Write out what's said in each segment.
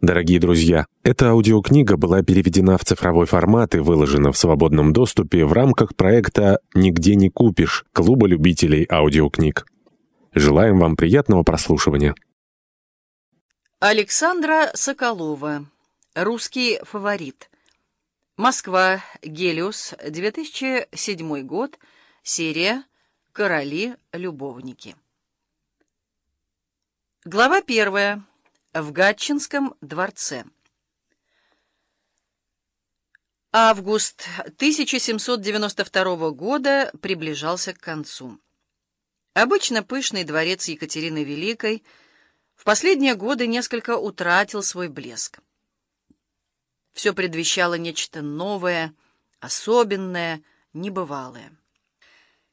Дорогие друзья, эта аудиокнига была переведена в цифровой формат и выложена в свободном доступе в рамках проекта «Нигде не купишь» Клуба любителей аудиокниг. Желаем вам приятного прослушивания. Александра Соколова. Русский фаворит. Москва. Гелиус. 2007 год. Серия «Короли-любовники». Глава первая в Гатчинском дворце. Август 1792 года приближался к концу. Обычно пышный дворец Екатерины Великой в последние годы несколько утратил свой блеск. Все предвещало нечто новое, особенное, небывалое.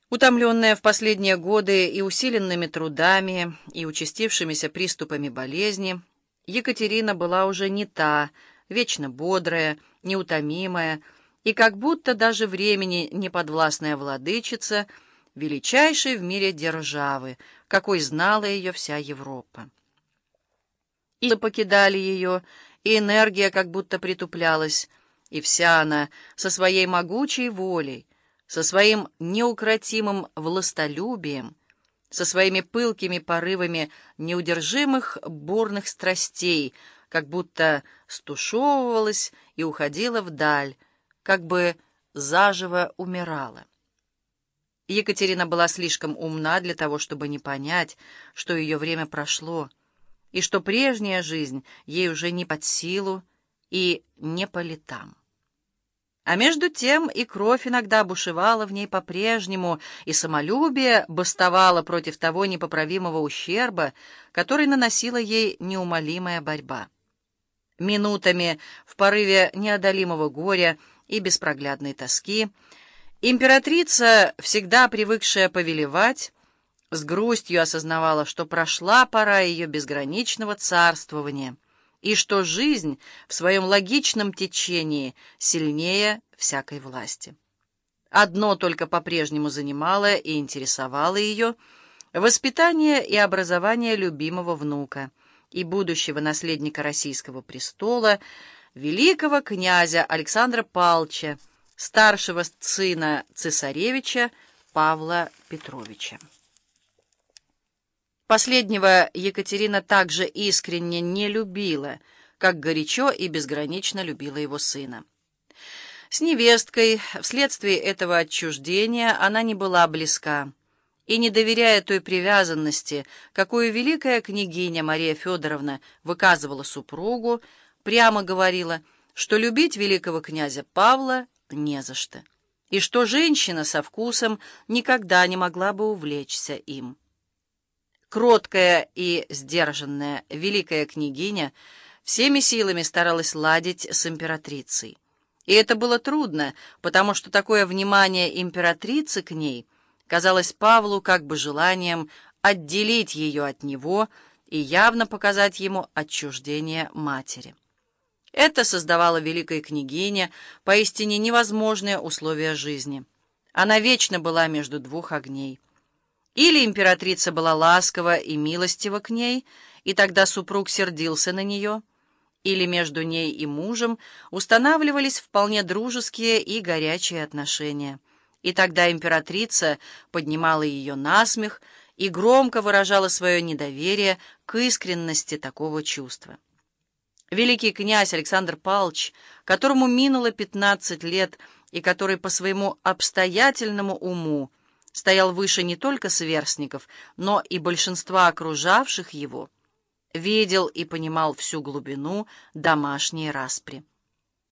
Утомленная в последние годы и усиленными трудами, и участившимися приступами болезни, Екатерина была уже не та, вечно бодрая, неутомимая и как будто даже времени неподвластная владычица, величайшей в мире державы, какой знала ее вся Европа. И покидали ее, и энергия как будто притуплялась, и вся она со своей могучей волей, со своим неукротимым властолюбием, со своими пылкими порывами неудержимых бурных страстей, как будто стушевывалась и уходила вдаль, как бы заживо умирала. Екатерина была слишком умна для того, чтобы не понять, что ее время прошло, и что прежняя жизнь ей уже не под силу и не по летам. А между тем и кровь иногда бушевала в ней по-прежнему, и самолюбие бастовало против того непоправимого ущерба, который наносила ей неумолимая борьба. Минутами, в порыве неодолимого горя и беспроглядной тоски, императрица, всегда привыкшая повелевать, с грустью осознавала, что прошла пора ее безграничного царствования — и что жизнь в своем логичном течении сильнее всякой власти. Одно только по-прежнему занимало и интересовало ее — воспитание и образование любимого внука и будущего наследника российского престола, великого князя Александра Палча, старшего сына цесаревича Павла Петровича. Последнего Екатерина также искренне не любила, как горячо и безгранично любила его сына. С невесткой вследствие этого отчуждения она не была близка, и, не доверяя той привязанности, какую великая княгиня Мария Федоровна выказывала супругу, прямо говорила, что любить великого князя Павла не за что, и что женщина со вкусом никогда не могла бы увлечься им. Кроткая и сдержанная великая княгиня всеми силами старалась ладить с императрицей. И это было трудно, потому что такое внимание императрицы к ней казалось Павлу как бы желанием отделить ее от него и явно показать ему отчуждение матери. Это создавало великой княгине поистине невозможные условия жизни. Она вечно была между двух огней. Или императрица была ласкова и милостива к ней, и тогда супруг сердился на нее, или между ней и мужем устанавливались вполне дружеские и горячие отношения. И тогда императрица поднимала ее на смех и громко выражала свое недоверие к искренности такого чувства. Великий князь Александр Павлович, которому минуло 15 лет и который по своему обстоятельному уму стоял выше не только сверстников, но и большинства окружавших его, видел и понимал всю глубину домашней распри.